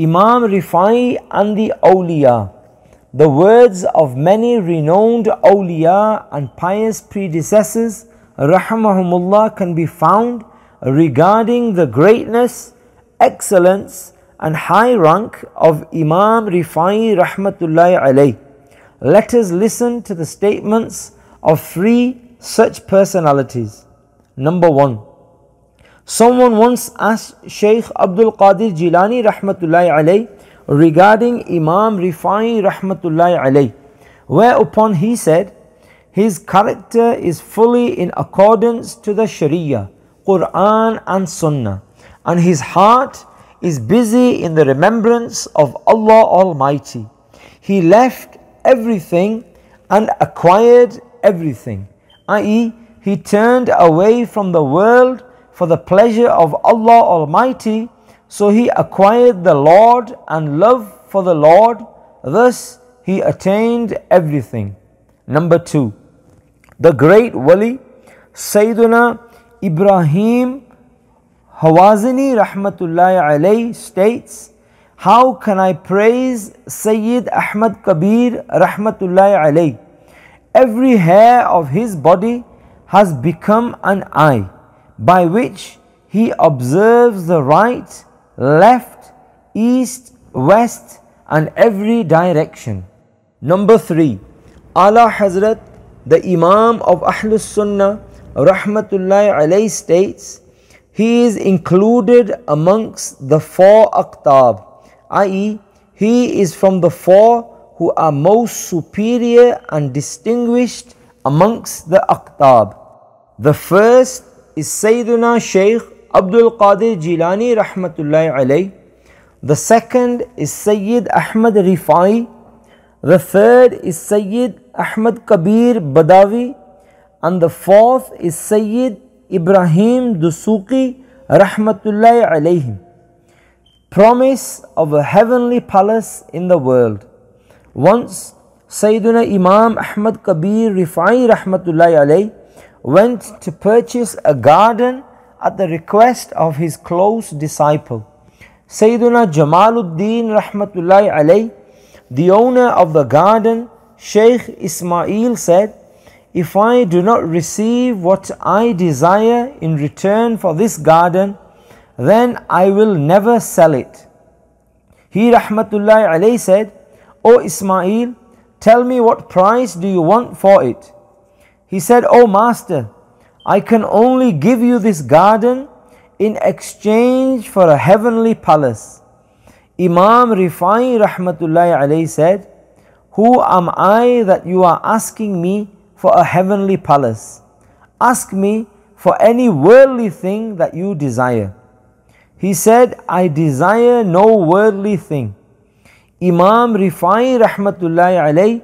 Imam Rifai and the awliya. The words of many renowned awliya and pious predecessors, rahmahumullah, can be found regarding the greatness, excellence, and high rank of Imam Rifai rahmatullahi alayh. Let us listen to the statements of three such personalities. Number one, someone once asked Shaykh Abdul Qadir Jilani rahmatullahi alayh regarding Imam Rifai rahmatullahi alayh, whereupon he said, his character is fully in accordance to the Sharia, Quran and Sunnah, and his heart is busy in the remembrance of Allah Almighty. He left everything and acquired everything, i.e., he turned away from the world for the pleasure of Allah Almighty, so he acquired the Lord and love for the Lord, thus he attained everything. Number two, the great wali, Sayyiduna Ibrahim Hawazini Rahmatullahi alayhi states, How can I praise Sayyid Ahmad Kabir Rahmatullahi alayhi? Every hair of his body has become an eye by which he observes the right, left, east, west, and every direction. Number three, Ala Hazrat, the Imam of Ahlus Sunnah, Rahmatullahi alayhi states, he is included amongst the four aqtab, i.e., he is from the four who are most superior and distinguished amongst the aqtab. The first is Sayyiduna Shaykh Abdul Qadir Jilani rahmatullahi alayh. The second is Sayyid Ahmad Rifai. The third is Sayyid Ahmad Kabir Badawi. And the fourth is Sayyid Ibrahim Dusuki rahmatullahi alayhim. Promise of a heavenly palace in the world. Once Sayyiduna Imam Ahmad Kabir Rifai rahmatullahi alayh went to purchase a garden at the request of his close disciple. Sayyiduna Jamaluddin rahmatullahi alayh, the owner of the garden, Sheikh Ismail said, If I do not receive what I desire in return for this garden, then I will never sell it. He rahmatullahi alayh said, O Ismail, tell me what price do you want for it? He said, O Master, I can only give you this garden in exchange for a heavenly palace. Imam Rifai Rahmatullahi alayhi said, Who am I that you are asking me for a heavenly palace? Ask me for any worldly thing that you desire. He said, I desire no worldly thing. Imam Rifai Rahmatullahi alayhi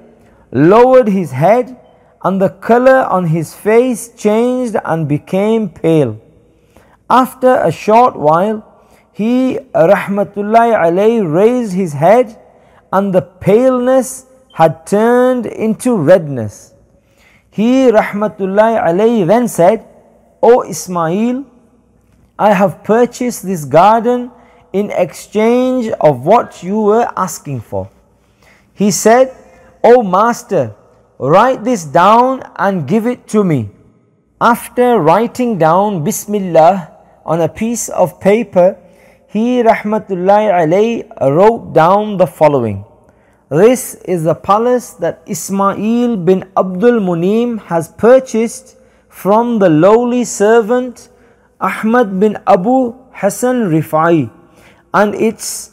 lowered his head and the color on his face changed and became pale. After a short while, he, rahmatullahi alayhi, raised his head and the paleness had turned into redness. He, rahmatullahi alayhi, then said, O Ismail, I have purchased this garden in exchange of what you were asking for. He said, O Master, write this down and give it to me. After writing down Bismillah on a piece of paper, he rahmatullahi alayhi wrote down the following. This is the palace that Ismail bin Abdul Munim has purchased from the lowly servant Ahmad bin Abu Hassan Rifai and its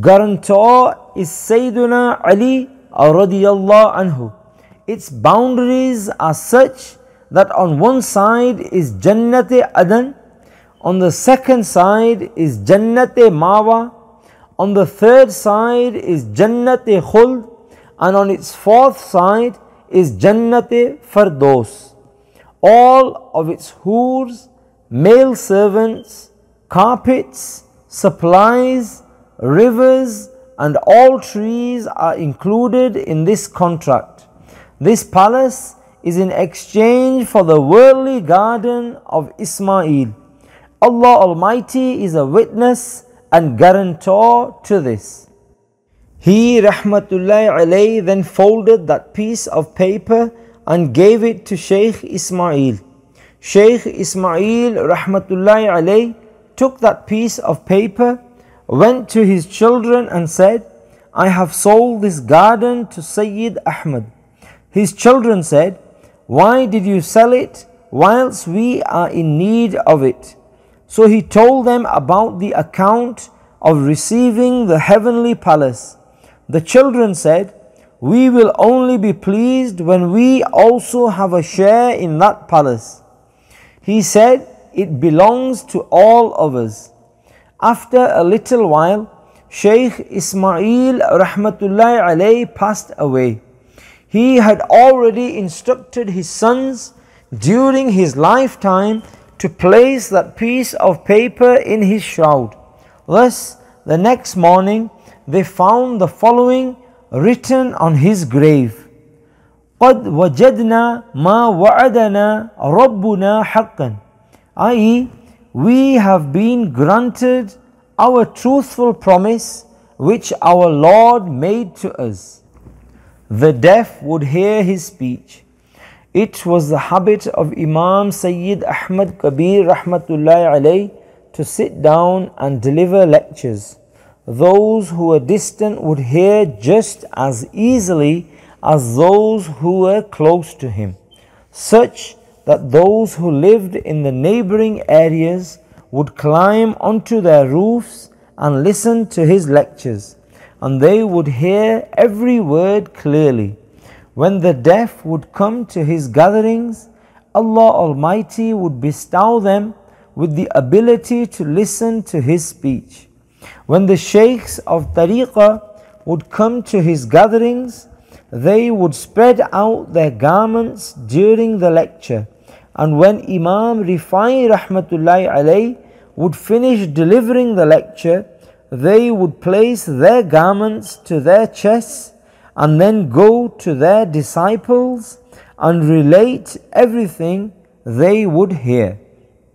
guarantor is Sayyiduna Ali radiyallahu anhu. Its boundaries are such that on one side is Jannat-e Adan, on the second side is Jannat-e Mawa, on the third side is Jannat-e Khuld, and on its fourth side is Jannat-e Fardos. All of its hoors, male servants, carpets, supplies, rivers, and all trees are included in this contract. This palace is in exchange for the worldly garden of Ismail. Allah Almighty is a witness and guarantor to this. He, Rahmatullahi then folded that piece of paper and gave it to Shaykh Ismail. Shaykh Ismail, Rahmatullahi took that piece of paper, went to his children and said, I have sold this garden to Sayyid Ahmad. His children said, Why did you sell it whilst we are in need of it? So he told them about the account of receiving the heavenly palace. The children said, We will only be pleased when we also have a share in that palace. He said, It belongs to all of us. After a little while, Shaykh Ismail Rahmatullahi alayhi passed away. He had already instructed his sons during his lifetime to place that piece of paper in his shroud. Thus, the next morning they found the following written on his grave. قد وجدنا ما وعدنا ربنا حقا i.e. we have been granted our truthful promise which our Lord made to us. The deaf would hear his speech. It was the habit of Imam Sayyid Ahmad Kabir Rahmatullahi alayh to sit down and deliver lectures. Those who were distant would hear just as easily as those who were close to him, such that those who lived in the neighboring areas would climb onto their roofs and listen to his lectures, and they would hear every word clearly. When the deaf would come to his gatherings, Allah Almighty would bestow them with the ability to listen to his speech. When the sheikhs of tariqah would come to his gatherings, they would spread out their garments during the lecture. And when Imam Rifai Rahmatullahi would finish delivering the lecture, they would place their garments to their chests and then go to their disciples and relate everything they would hear.